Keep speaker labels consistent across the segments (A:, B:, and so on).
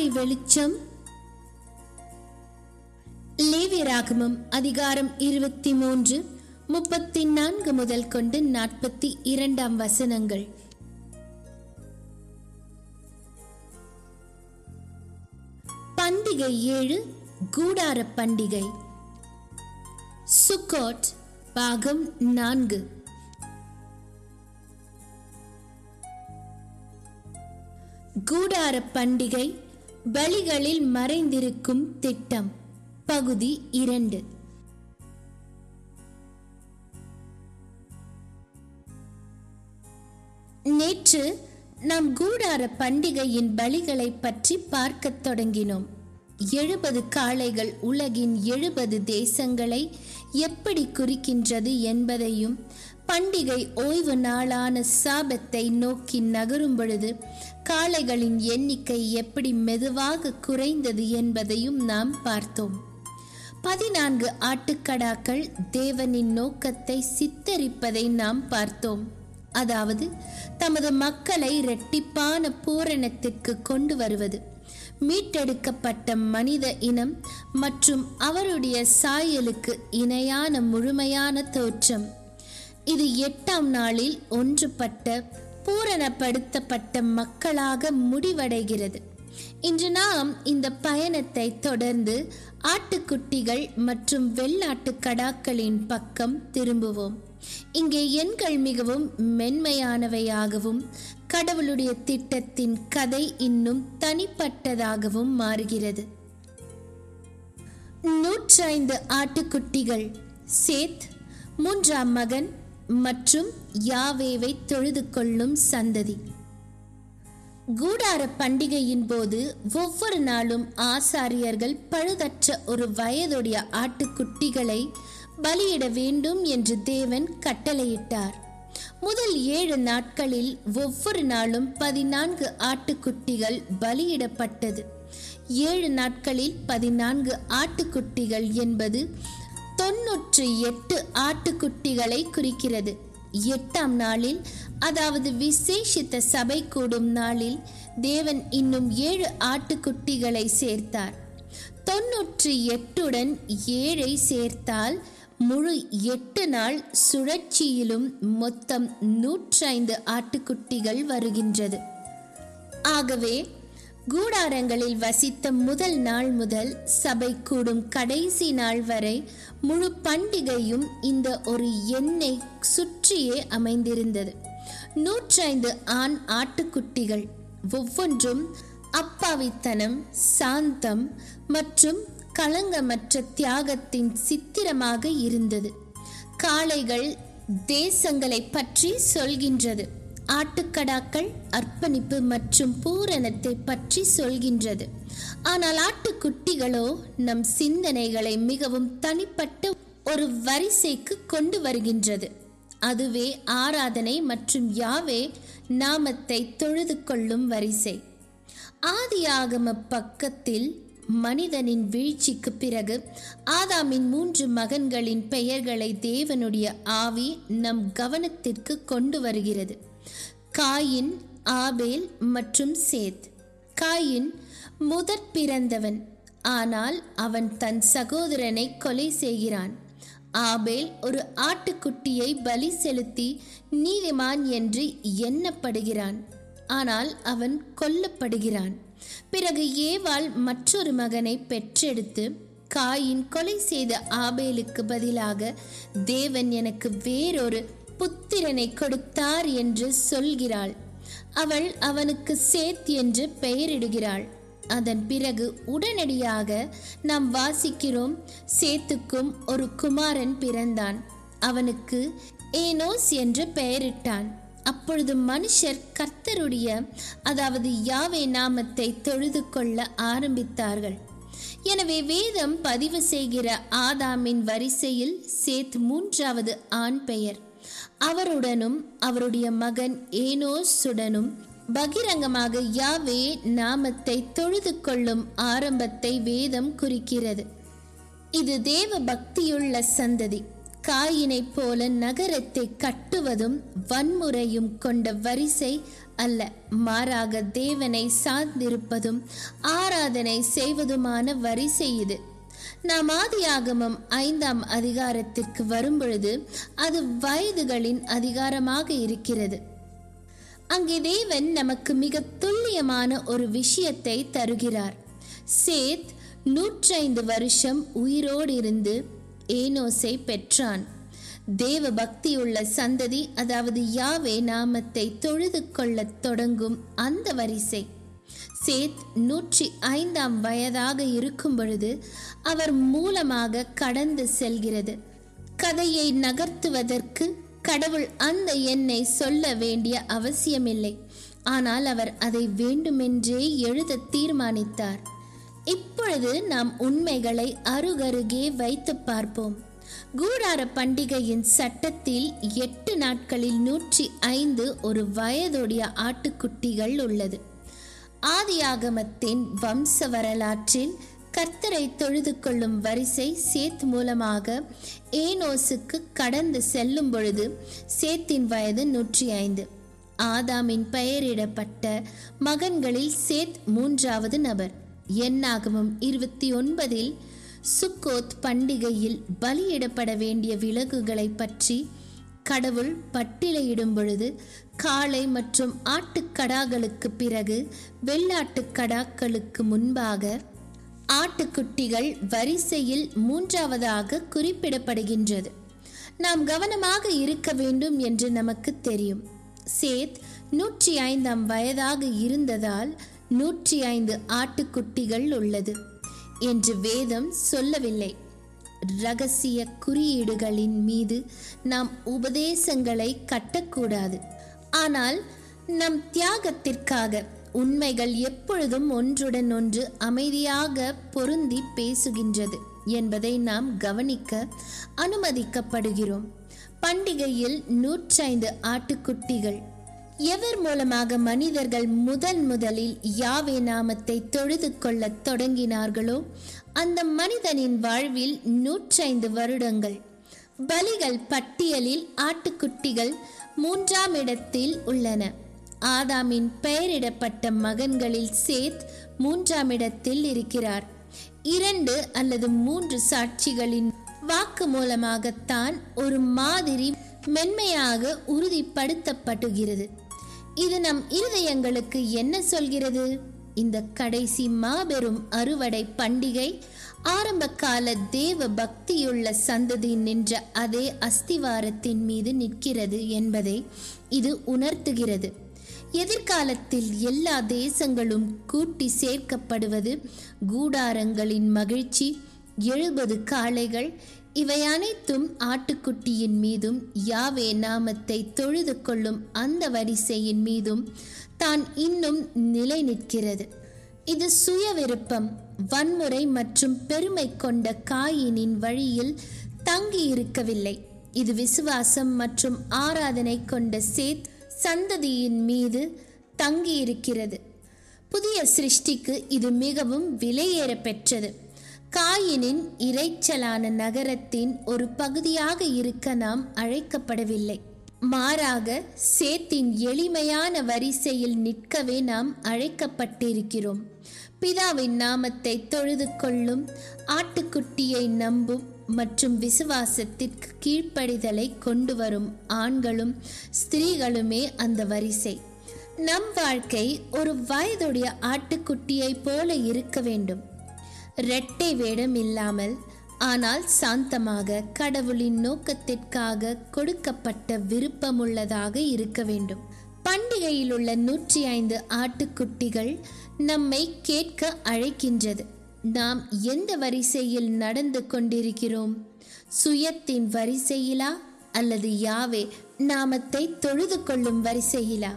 A: காலை வெளிச்சம். லேவியராகமம் அதிகாரம் இருபத்தி மூன்று முப்பத்தி நான்கு முதல் கொண்டு நாற்பத்தி இரண்டாம் வசனங்கள். பண்டிகை ஏழு கூடார பண்டிகை. சுக்கோட் பாகம் நான்கு. கூடார பண்டிகை பலிகளில் மறைந்திருக்கும் திட்டம். பகுதி இரண்டு. நேற்று நாம் கூடார பண்டிகையின் பலிகளை பற்றி பார்க்கத் தொடங்கினோம். எழுபது காளைகள் உலகின் எழுபது தேசங்களை எப்படி குறிக்கின்றது என்பதையும் பண்டிகை ஓய்வு நாளான சாபத்தை நோக்கி நகரும் பொழுது காளைகளின் எண்ணிக்கை எப்படி மெதுவாக குறைந்தது என்பதையும் நாம் பார்த்தோம். பதினான்கு ஆட்டுக்கடாக்கள் தேவனின் நோக்கத்தை சித்தரிப்பதை நாம் பார்த்தோம். அதாவது தமது மக்களை இரட்டிப்பான பூரணத்திற்கு கொண்டு வருவது மீட்டெடுக்கப்பட்ட மனித இனம் மற்றும் அவருடைய சாயலுக்கு இணையான முழுமையான தோற்றம். இது எட்டாம் நாளில் ஒன்றுபட்ட பூரணப்படுத்தப்பட்ட மக்களாக முடிவடைகிறது. இன்று நாம் இந்த பயணத்தை தொடர்ந்து ஆட்டுக்குட்டிகள் மற்றும் வெள்ளாட்டு கடாக்களின் பக்கம் திரும்புவோம். இங்கே எண்கள் மிகவும் மென்மையானவையாகவும் கடவுளுடைய திட்டத்தின் கதை இன்னும் தனிப்பட்டதாகவும் மாறுகிறது. நூற்றைந்து ஆட்டுக்குட்டிகள் சேத் மூன்றாம் மகன் மற்றும் யாவேவை தொழுது கொள்ளும் சந்ததி. கூடார பண்டிகையின் போது ஒவ்வொரு நாளும் ஆசாரியர்கள் பழுதற்ற ஒரு வயதுடைய ஆட்டுக்குட்டிகளை பலியிட வேண்டும் என்று தேவன் கட்டளையிட்டார். முதல் ஏழு நாட்களில் ஒவ்வொரு நாளும் பதினான்கு ஆட்டுக்குட்டிகள் பலியிடப்பட்டது. ஏழு நாட்களில் பதினான்கு ஆட்டுக்குட்டிகள் என்பது தொன்னூற்று எட்டு ஆட்டுக்குட்டிகளை குறிக்கிறது. எட்டாம் நாளில் அதாவது விசேஷித்த சபை கூடும் நாளில் தேவன் இன்னும் ஏழு ஆட்டுக்குட்டிகளை சேர்த்தார். தொன்னூற்று எட்டுடன் ஏழை சேர்த்தால் முழு எட்டு நாள் சுழற்சியிலும் மொத்தம் நூற்றைந்து ஆட்டுக்குட்டிகள் வருகின்றது. ஆகவே கூடாரங்களில் வசித்த முதல் நாள் முதல் சபை கூடும் கடைசி நாள் வரை முழு பண்டிகையும் இந்த ஒரு எண்ணெய் சுற்றியே அமைந்திருந்தது. நூற்றைந்து ஆண் ஆட்டுக்குட்டிகள் ஒவ்வொன்றும் அப்பாவித்தனம் சாந்தம் மற்றும் களங்கமற்ற தியாகத்தின் சித்திரமாக இருந்தது. காளைகள் தேசங்களை பற்றி சொல்கின்றது. ஆட்டுக்கடாக்கள் அர்ப்பணிப்பு மற்றும் பூரணத்தை பற்றி சொல்கின்றது. ஆனால் ஆட்டுக்குட்டிகளோ நம் சிந்தனைகளை மிகவும் தனிப்பட்ட ஒரு வரிசைக்கு கொண்டு வருகின்றது. அதுவே ஆராதனை மற்றும் யாவே நாமத்தை தொழுது கொள்ளும் வரிசை. ஆதியாகம பக்கத்தில் மனிதனின் வீழ்ச்சிக்கு பிறகு ஆதாமின் மூன்று மகன்களின் பெயர்களை தேவனுடைய ஆவி நம் கவனத்திற்கு கொண்டு வருகிறது. காயின் ஆபேல் மற்றும் சேத். காயின் முதற் பிறந்தவன். ஆனால் அவன் தன் சகோதரனை கொலை செய்கிறான். ஆபேல் ஒரு ஆட்டுக்குட்டியை பலி செலுத்தி நீதிமான் என்று எண்ணப்படுகிறான். ஆனால் அவன் கொல்லப்படுகிறான். பிறகு ஏவாள் மற்றொரு மகனை பெற்றெடுத்து காயின் கொலை செய்த ஆபேலுக்கு பதிலாக தேவன் எனக்கு வேறொரு புத்திரனை கொடுத்தார் என்று சொல்கிறாள். அவள் அவனுக்கு சேத் என்று பெயரிடுகிறாள். அதன் பிறகு உடனடியாக நாம் வாசிக்கிறோம் சேத்துக்கும் ஒரு குமாரன் பிறந்தான். அவனுக்கு ஏனோஸ் என்று பெயரிட்டான். அப்பொழுது மனுஷர் கர்த்தருடைய அதாவது யாவே நாமத்தை தொழுது கொள்ள ஆரம்பித்தார்கள். எனவே வேதம் பதிவு செய்கிற ஆதாமின் வரிசையில் சேத் மூன்றாவது ஆண் பெயர். அவருடனும் அவருடைய மகன் ஏனோசுடனும் பகிரங்கமாக யாவே நாமத்தை தொழுது கொள்ளும் ஆரம்பத்தை வேதம் குறிக்கிறது. இது தேவ பக்தியுள்ள சந்ததி. காயினைப் போல நகரத்தை கட்டுவதும் வன்முறையும் கொண்ட வரிசை அல்ல. மாறாக தேவனை சார்ந்திருப்பதும் ஆராதனை செய்வதுமான வரிசை இது. நாம் ஆதியாகமம் ஐந்தாம் அதிகாரத்திற்கு வரும்பொழுது அது வயதுகளின் அதிகாரமாக இருக்கிறது. அங்கே தேவன் நமக்கு மிக துல்லியமான ஒரு விஷயத்தை தருகிறார். சேத் நூற்றைந்து வருஷம் உயிரோடு இருந்து ஏனோஸை பெற்றான். தேவ பக்தியுள்ள சந்ததி அதாவது யாவே நாமத்தை தொழுது கொள்ளத் தொடங்கும் அந்த வரிசை. சேத் நூற்றி ஐந்தாம் வயதாக இருக்கும் பொழுது அவர் மூலமாக கடந்து செல்கிறது. கதையை நகர்த்துவதற்கு கடவுள் அந்த எண்ணை சொல்ல வேண்டிய அவசியமில்லை. ஆனால் அவர் அதை வேண்டுமென்றே எழுத தீர்மானித்தார். இப்பொழுது நாம் உண்மைகளை அருகருகே வைத்து பார்ப்போம். கூடார பண்டிகையின் சட்டத்தில் எட்டு நாட்களில் நூற்றி ஐந்து ஒரு வயதுடைய ஆட்டுக்குட்டிகள் உள்ளது. ஆதியாகமத்தின் வம்ச வரலாற்றில் கர்த்தரை தொழுது கொள்ளும் வரிசை சேத் மூலமாக ஏனோசுக்கு கடந்து செல்லும் பொழுது சேத்தின் வயது நூற்றி ஐந்து. ஆதாமின் பெயரிடப்பட்ட மகன்களில் சேத் மூன்றாவது நபர். என்னாகவும் இருபத்தி ஒன்பதில் சுக்கோத் பண்டிகையில் பலியிடப்பட வேண்டிய விலகுகளை பற்றி கடவுள் பட்டிலையிடும் பொழுது காளை மற்றும் ஆட்டுக்கடாக்களுக்கு பிறகு வெள்ளாட்டுக்கடாக்களுக்கு முன்பாக ஆட்டுக்குட்டிகள் வரிசையில் மூன்றாவதாக குறிப்பிடப்படுகின்றது. நாம் கவனமாக இருக்க வேண்டும் என்று நமக்கு தெரியும். சேத் நூற்றி ஐந்தாம் வயதாக இருந்ததால் நூற்றி ஐந்து ஆட்டுக்குட்டிகள் உள்ளது என்று வேதம் சொல்லவில்லை. ரகசிய குறியீடுகளின் மீது நாம் உபதேசங்களை கட்டக்கூடாது. ஆனால் நம் தியாகத்திற்காக உண்மைகள் எப்பொழுதும் ஒன்றுடன் ஒன்று அமைதியாக பொருந்தி பேசுகின்றது என்பதை நாம் கவனிக்க அனுமதிக்கப்படுகிறோம். பண்டிகையில் நூற்றைந்து ஆட்டுக்குட்டிகள் எவர் மூலமாக மனிதர்கள் முதன் முதலில் யாவே நாமத்தை தொழுது கொள்ளத் தொடங்கினார்களோ அந்த மனிதனின் வாழ்வில் நூற்றைந்து வருடங்கள். பலிகள் பட்டியலில் ஆட்டுக்குட்டிகள் மூன்றாம் இடத்தில் உள்ளன. ஆதாமின் பெயரிடப்பட்ட மகன்களில் சேத் மூன்றாம் இடத்தில் இருக்கிறார். இரண்டு அல்லது மூன்று சாட்சிகளின் வாக்கு மூலமாகத்தான் ஒரு மாதிரி மென்மையாக உறுதிப்படுத்தப்படுகிறது. இது நம் இருதயங்களுக்கு என்ன சொல்கிறது? இந்த கடைசி மாபெரும் அறுவடை பண்டிகை ஆரம்ப கால தேவ பக்தியுள்ள சந்ததி நின்ற அதே அஸ்திவாரத்தின் மீது நிற்கிறது என்பதை இது உணர்த்துகிறது. எதிர்காலத்தில் எல்லா தேசங்களும் கூட்டி சேர்க்கப்படுவது கூடாரங்களின் மகிழ்ச்சி எழுபது காளைகள் இவை அனைத்தும் ஆட்டுக்குட்டியின் மீதும் யாவே நாமத்தை தொழுது கொள்ளும் அந்த வரிசையின் மீதும் தான் இன்னும் நிலை நிற்கிறது இது சுய விருப்பம் வன்முறை மற்றும் பெருமை கொண்ட காயினின் வழியில் தங்கி இருக்கவில்லை இது விசுவாசம் மற்றும் ஆராதனை கொண்ட சேத் சந்ததியின் மீது தங்கி இருக்கிறது புதிய சிருஷ்டிக்கு இது மிகவும் விலையேற பெற்றது காயினின் இறைச்சலான நகரத்தின் ஒரு பகுதியாக இருக்க நாம் அழைக்கப்படவில்லை. மாறாக சேத்தின் எளிமையான வரிசையில் நிற்கவே நாம் அழைக்கப்பட்டிருக்கிறோம். பிதாவின் நாமத்தை தொழுது கொள்ளும் ஆட்டுக்குட்டியை நம்பும் மற்றும் விசுவாசத்திற்கு கீழ்ப்படிதலை கொண்டு வரும் ஆண்களும் ஸ்திரீகளுமே அந்த வரிசை. நம் வாழ்க்கை ஒரு வயதுடைய ஆட்டுக்குட்டியைப் போல இருக்க வேண்டும். இரட்டை வேடம் இல்லாமல் ஆனால் சாந்தமாக கடவுளின் நோக்கத்திற்காக கொடுக்கப்பட்ட விருப்பமுள்ளதாக இருக்க வேண்டும். பண்டிகையில் உள்ள நூற்றி ஐந்து ஆட்டுக்குட்டிகள் நம்மை கேட்க அழைக்கின்றது. நாம் எந்த வரிசையில் நடந்து கொண்டிருக்கிறோம்? சுயத்தின் வரிசையிலா அல்லது யாவே நாமத்தை தொழுது கொள்ளும் வரிசையிலா?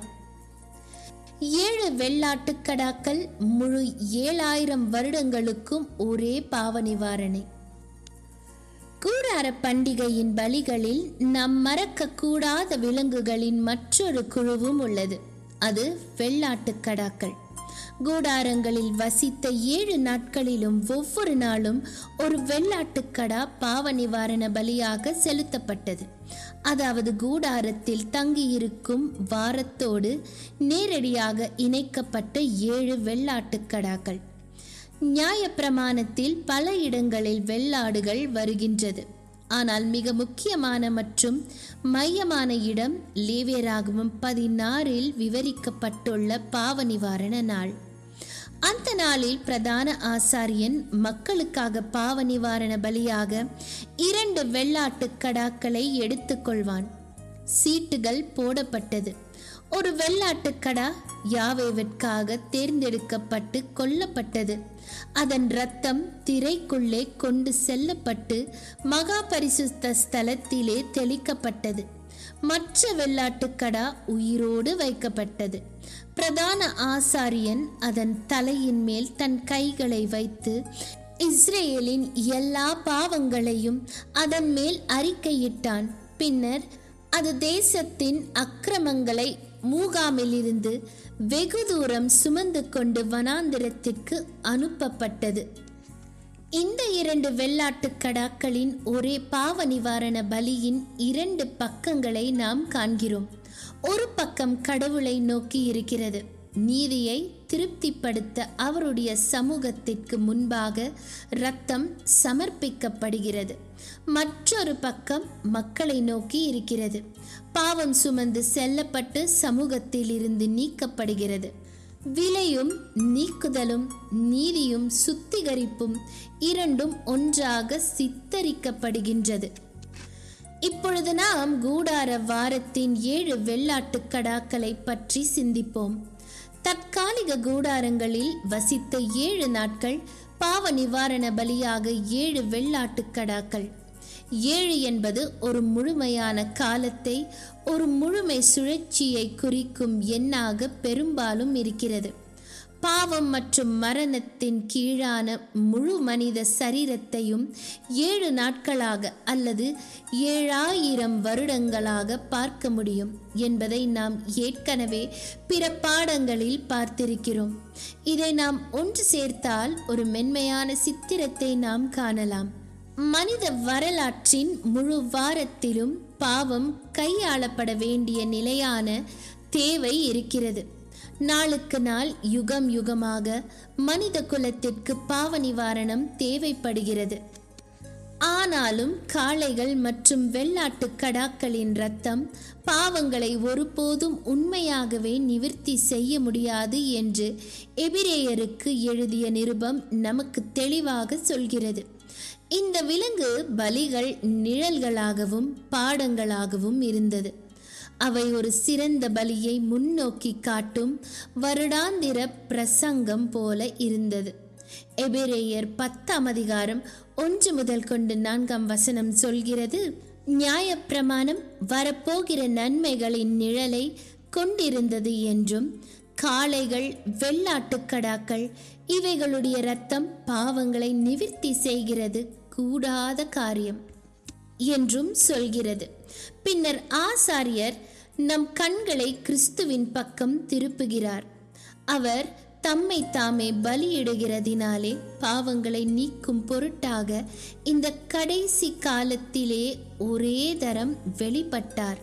A: ஏழு வெள்ளாட்டுக்கடாக்கள் முழு ஏழாயிரம் வருடங்களுக்கும் ஒரே பாவ நிவாரணை. கூடார பண்டிகையின் பலிகளில் நாம் மறக்க கூடாத விலங்குகளின் மற்றொரு குழுவும் உள்ளது. அது வெள்ளாட்டுக்கடாக்கள் கூடாரங்களில் வசித்த ஏழு நாட்களிலும் ஒவ்வொரு நாளும் ஒரு வெள்ளாட்டுக்கடா பாவ நிவாரண பலியாக செலுத்தப்பட்டது. அதாவது கூடாரத்தில் தங்கியிருக்கும் வாரத்தோடு நேரடியாக இணைக்கப்பட்ட ஏழு வெள்ளாட்டுக்கடாக்கள். நியாயப்பிரமாணத்தில் பல இடங்களில் வெள்ளாடுகள் வருகின்றது. ஆனால் மிக முக்கியமான மற்றும் மையமான இடம் லேவியராகவும் பதினாறில் விவரிக்கப்பட்டுள்ள பாவ நிவாரண நாள். அந்த நாளில் பிரதான ஆசாரியன் மக்களுக்காக பாவ நிவாரண பலியாக இரண்டு வெள்ளாட்டு கடாக்களை எடுத்துக்கொள்வான் சீட்டுகள் போடப்பட்டது. ஒரு வெள்ளாட்டு கடா யாவேவிற்காக தேர்ந்தெடுக்கப்பட்டு கொல்லப்பட்டது. அதன் இரத்தம் திரைக்குள்ளே கொண்டு செல்லப்பட்டு மகா பரிசுத்த ஸ்தலத்திலே தெளிக்கப்பட்டது. மற்ற வெள்ளாட்டுக்கடா உயிரோடு வைக்கப்பட்டது. பிரதான ஆசாரியன் அதன் தலையின் மேல் தன் கைகளை வைத்து இஸ்ரேலின் எல்லா பாவங்களையும் அதன் மேல் அறிக்கையிட்டான். பின்னர் அது தேசத்தின் அக்கிரமங்களை மூகாமிலிருந்து வெகு தூரம் சுமந்து கொண்டு வனாந்திரத்திற்கு அனுப்பப்பட்டது. இந்த இரண்டு வெள்ளாட்டுக் கடாக்களின் ஒரே பாவ நிவாரண பலியின் இரண்டு பக்கங்களை நாம் காண்கிறோம். ஒரு பக்கம் கடவுளை நோக்கி இருக்கிறது. நீதியை திருப்திப்படுத்த அவருடைய சமூகத்திற்கு முன்பாக இரத்தம் சமர்ப்பிக்கப்படுகிறது. மற்றொரு பக்கம் மக்களை நோக்கி இருக்கிறது. பாவம் சுமந்து செல்லப்பட்டு சமூகத்தில் இருந்து நீக்கப்படுகிறது. விலையும் நீக்குதலும் நீதியும் சுத்திகரிப்பும் இரண்டும் ஒன்றாக சித்தரிக்கப்படுகின்றது. இப்பொழுது நாம் கூடார வாரத்தின் ஏழு வெள்ளாட்டுக் கடாக்களை பற்றி சிந்திப்போம். தற்காலிக கூடாரங்களில் வசித்த ஏழு நாட்கள் பாவ நிவாரண பலியாக ஏழு வெள்ளாட்டுக் கடாக்கள். ஏழு என்பது ஒரு முழுமையான காலத்தை ஒரு முழுமை சுழற்சியை குறிக்கும் எண்ணாக பெரும்பாலும் இருக்கிறது. பாவம் மற்றும் மரணத்தின் கீழான முழு மனித சரீரத்தையும் ஏழு நாட்களாக அல்லது ஏழாயிரம் வருடங்களாக பார்க்க முடியும் என்பதை நாம் ஏற்கனவே பிற பாடங்களில் பார்த்திருக்கிறோம். இதை நாம் ஒன்று சேர்த்தால் ஒரு மென்மையான சித்திரத்தை நாம் காணலாம். மனித வரலாற்றின் முழு வாரத்திலும் பாவம் கையாளப்பட வேண்டிய நிலையான தேவை இருக்கிறது. நாளுக்கு நாள் யுகம் யுகமாக மனித குலத்திற்கு பாவ நிவாரணம் தேவைப்படுகிறது. ஆனாலும் காளைகள் மற்றும் வெள்ளாட்டு கடாக்களின் ரத்தம் பாவங்களை ஒருபோதும் உண்மையாகவே நிவர்த்தி செய்ய முடியாது என்று எபிரேயருக்கு எழுதிய நிருபம் நமக்கு தெளிவாக சொல்கிறது. இந்த விலங்கு பலிகள் நிழல்களாகவும் பாடங்களாகவும் இருந்தது. அவை ஒரு சிறந்த பலியை முன்னோக்கி காட்டும் வருடாந்திர பிரசங்கம் போல இருந்தது. எபிரேயர் பத்தாம் அதிகாரம் ஒன்று முதல் கொண்டு நான்காம் வசனம் சொல்கிறது நியாயப்பிரமாணம் வரப்போகிற நன்மைகளின் நிழலை கொண்டிருந்தது என்றும் காளைகள் வெள்ளாட்டுக்கடாக்கள் இவைகளுடைய இரத்தம் பாவங்களை நிவிர்த்தி செய்கிறது கூடாத காரியம். என்றும் சொல்கிறது. பின்னர் ஆசாரியர் நம் கண்களை கிறிஸ்துவின் பக்கம் திருப்புகிறார். அவர் தம்மை தாமே பலியிடுகிறதினாலே பாவங்களை நீக்கும் பொருட்டாக இந்த கடைசி காலத்திலே ஒரே தரம் வெளிப்பட்டார்.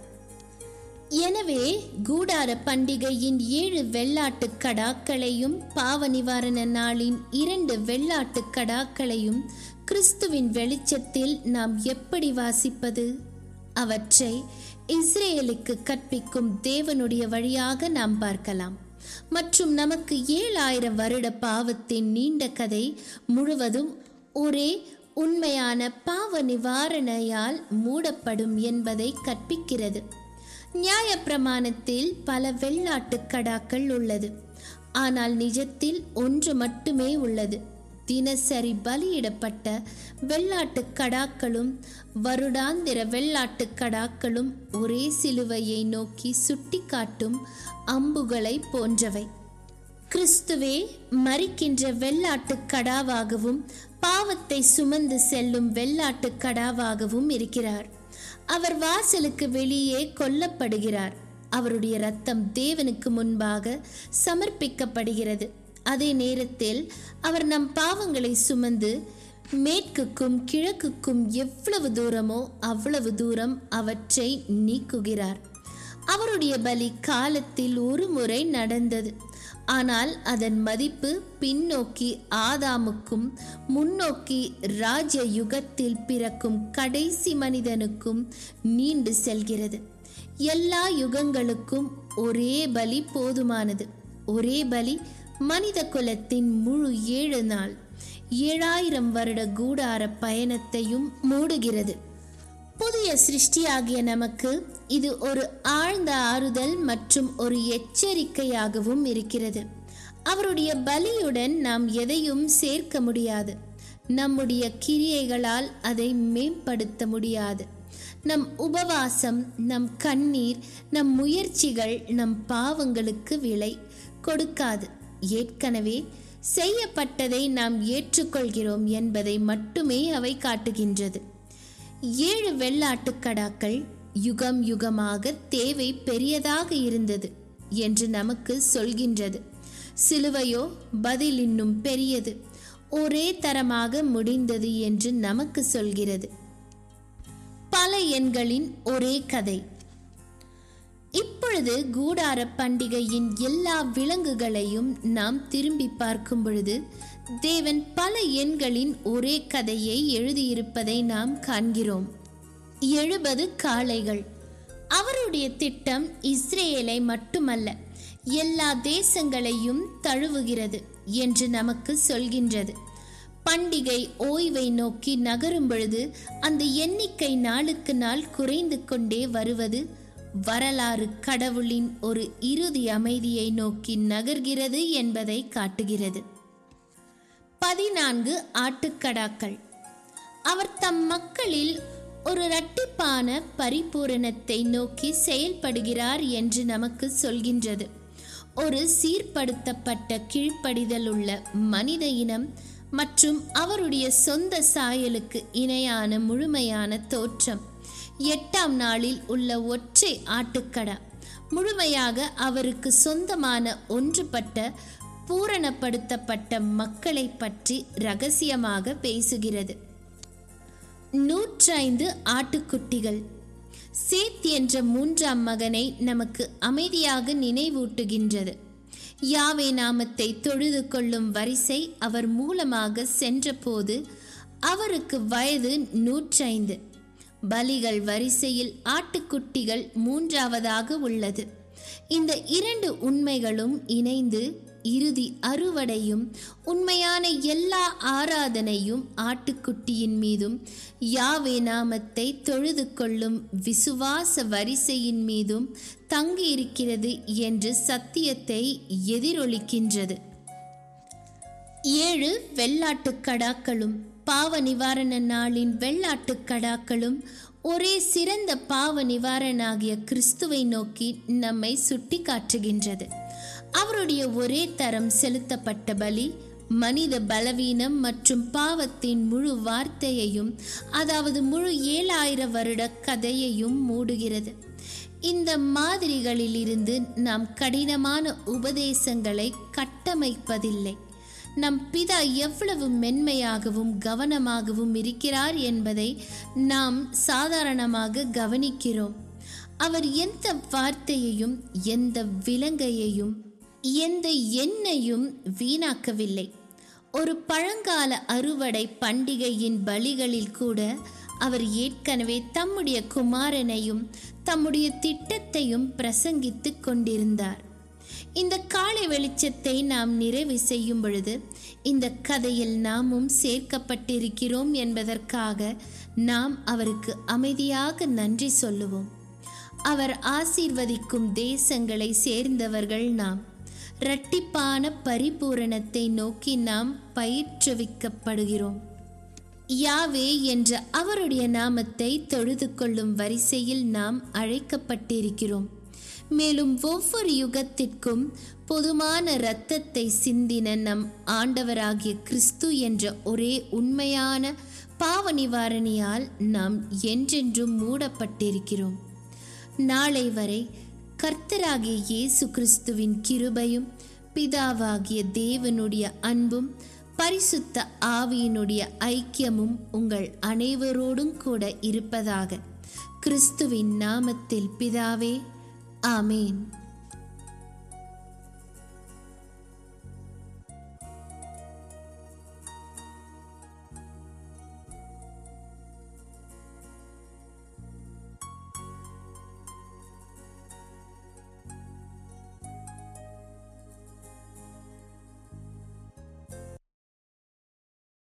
A: எனவே கூடார பண்டிகையின் ஏழு வெள்ளாட்டு கடாக்களையும் பாவ நிவாரண நாளின் இரண்டு வெள்ளாட்டு கடாக்களையும் கிறிஸ்துவின் வெளிச்சத்தில் நாம் எப்படி வாசிப்பது? அவற்றை இஸ்ரேலுக்கு கற்பிக்கும் தேவனுடைய வழியாக நாம் பார்க்கலாம். மற்றும் நமக்கு ஏழாயிரம் வருட பாவத்தின் நீண்ட கதை முழுவதும் ஒரே உண்மையான பாவ நிவாரணையால் மூடப்படும் என்பதை கற்பிக்கிறது. நியாயப்பிரமாணத்தில் பல வெள்ளாட்டுக் கடாக்கள் உள்ளது. ஆனால் நிஜத்தில் ஒன்று மட்டுமே உள்ளது. தினசரி பலியிடப்பட்ட வெள்ளாட்டுக் கடாக்களும் வருடாந்திர வெள்ளாட்டுக் கடாக்களும் ஒரே சிலுவையை நோக்கி சுட்டிக்காட்டும் அம்புகளை போன்றவை. கிறிஸ்துவே மறிக்கின்ற வெள்ளாட்டுக் கடாவாகவும் பாவத்தை சுமந்து செல்லும் வெள்ளாட்டுக் கடாவாகவும் இருக்கிறார். அவர் வாசலுக்கு வெளியே கொல்லப்படுகிறார். அவருடைய ரத்தம் தேவனுக்கு முன்பாக சமர்ப்பிக்கப்படுகிறது. அதே நேரத்தில் அவர் நம் பாவங்களை சுமந்து மேற்குக்கும் கிழக்குக்கும் எவ்வளவு தூரமோ அவ்வளவு தூரம் அவற்றை நீக்குகிறார். அவருடைய பலி காலத்தில் ஒரு முறை நடந்தது. ஆனால் அதன் மதிப்பு பின்னோக்கி ஆதாமுக்கும் முன்னோக்கி ராஜ யுகத்தில் பிறக்கும் கடைசி மனிதனுக்கும் நீண்டு செல்கிறது. எல்லா யுகங்களுக்கும் ஒரே பலி போதுமானது. ஒரே பலி மனித குலத்தின் முழு ஏழு நாள் ஏழாயிரம் வருட கூடார பயணத்தையும் மூடுகிறது. புதிய சிருஷ்டியாகிய நமக்கு இது ஒரு ஆழ்ந்த ஆறுதல் மற்றும் ஒரு எச்சரிக்கையாகவும் இருக்கிறது. அவருடைய பலியுடன் நாம் எதையும் சேர்க்க முடியாது. நம்முடைய கிரியைகளால் அதை மேம்படுத்த முடியாது. நம் உபவாசம் நம் கண்ணீர் நம் முயற்சிகள் நம் பாவங்களுக்கு விலை கொடுக்காது. ஏற்கனவே செய்யப்பட்டதை நாம் ஏற்றுக்கொள்கிறோம் என்பதை மட்டுமே அவை காட்டுகின்றது. ஏழு வெள்ளாட்டுக்கடாக்கள் யுகம் யுகமாக தேவை பெரியதாக இருந்தது என்று நமக்கு சொல்கின்றது. சிலுவையோ பதில் இன்னும் பெரியது. ஒரே தரமாக முடிந்தது என்று நமக்கு சொல்கிறது. பல எண்களின் ஒரே கதை. இப்பொழுது கூடார பண்டிகையின் எல்லா விலங்குகளையும் நாம் திரும்பி பார்க்கும் பொழுது தேவன் பல எண்களின் ஒரே கதையை எழுதியிருப்பதை நாம் காண்கிறோம். எழுபது காளைகள். அவருடைய திட்டம் இஸ்ரேலை மட்டுமல்ல எல்லா தேசங்களையும் தழுவுகிறது என்று நமக்கு சொல்கின்றது. பண்டிகை ஓய்வை நோக்கி நகரும் பொழுது அந்த எண்ணிக்கை நாளுக்கு நாள் குறைந்து கொண்டே வருவது வரலாறு கடவுளின் ஒரு இறுதி அமைதியை நோக்கி நகர்கிறது என்பதை காட்டுகிறது. பதினான்கு ஆட்டுக்கடாக்கள். அவர் தம் மக்களில் ஒரு இரட்டிப்பான பரிபூரணத்தை நோக்கி செயல்படுகிறார் என்று நமக்கு சொல்கின்றது. ஒரு சீர்படுத்தப்பட்ட கீழ்ப்படிதல் உள்ள மனித இனம் மற்றும் அவருடைய சொந்த சாயலுக்கு இணையான முழுமையான தோற்றம். எட்டாம் நாளில் உள்ள ஒற்றை ஆட்டுக்கடா. முழுமையாக அவருக்கு சொந்தமான ஒன்றுபட்ட பூரணப்படுத்தப்பட்ட மக்களை பற்றி ரகசியமாக பேசுகிறது. நூற்றைந்து ஆட்டுக்குட்டிகள். சேத் என்ற மூன்றாம் மகனை நமக்கு அமைதியாக நினைவூட்டுகின்றது. யாவே நாமத்தை தொழுது கொள்ளும் வரிசை அவர் மூலமாக சென்றபோது அவருக்கு வயது நூற்றைந்து. பலிகள் வரிசையில் ஆட்டுக்குட்டிகள் மூன்றாவதாக உள்ளது. இந்த இரண்டு உண்மைகளும் இணைந்து இறுதி அறுவடையும் உண்மையான எல்லா ஆராதனையும் ஆட்டுக்குட்டியின் மீதும் யாவே நாமத்தை தொழுது கொள்ளும் விசுவாச வரிசையின் மீதும் தங்கியிருக்கிறது என்று சத்தியத்தை எதிரொலிக்கின்றது. ஏழு வெள்ளாட்டு கடாக்களும் பாவ நிவாரண நாளின் வெள்ளாட்டு கடாக்களும் ஒரே சிறந்த பாவ நிவாரணாகிய கிறிஸ்துவை நோக்கி நம்மை சுட்டி காட்டுகின்றது அவருடைய ஒரே தரம் செலுத்தப்பட்ட பலி மனித பலவீனம் மற்றும் பாவத்தின் முழு வார்த்தையையும் அதாவது முழு ஏழாயிர வருட கதையையும் மூடுகிறது. இந்த மாதிரிகளிலிருந்து நாம் கடினமான உபதேசங்களை கட்டமைப்பதில்லை. நம் பிதா எவ்வளவு மென்மையாகவும் கவனமாகவும் இருக்கிறார் என்பதை நாம் சாதாரணமாக கவனிக்கிறோம். அவர் எந்த வார்த்தையையும் எந்த விலங்கையையும் எந்த எண்ணையும் வீணாக்கவில்லை. ஒரு பழங்கால அறுவடை பண்டிகையின் பலிகளில் கூட அவர் ஏற்கனவே தம்முடைய குமாரனையும் தம்முடைய திட்டத்தையும் பிரசங்கித்துக் கொண்டிருந்தார். இந்த காலை வெளிச்சத்தை நாம் நிறைவு செய்யும் பொழுது இந்த கதையில் நாமும் சேர்க்கப்பட்டிருக்கிறோம் என்பதற்காக நாம் அவருக்கு அமைதியாக நன்றி சொல்லுவோம். அவர் ஆசீர்வதிக்கும் தேசங்களை சேர்ந்தவர்கள் நாம். இரட்டிப்பான பரிபூரணத்தை நோக்கி நாம் பயிற்றுவிக்கப்படுகிறோம். யாவே என்ற அவருடைய நாமத்தை தொழுது கொள்ளும் வரிசையில் நாம் அழைக்கப்பட்டிருக்கிறோம். மேலும் ஒவ்வொரு யுகத்திற்கும் பொதுமான இரத்தத்தை சிந்தின நம் ஆண்டவராகிய கிறிஸ்து என்ற ஒரே உண்மையான பாவ நிவாரணியால் நாம் என்றென்றும் மூடப்பட்டிருக்கிறோம். நாளை வரை கர்த்தராகிய இயேசு கிறிஸ்துவின் கிருபையும் பிதாவாகிய தேவனுடைய அன்பும் பரிசுத்த ஆவியினுடைய ஐக்கியமும் உங்கள் அனைவரோடும் கூட இருப்பதாக கிறிஸ்துவின் நாமத்தில் பிதாவே Amin.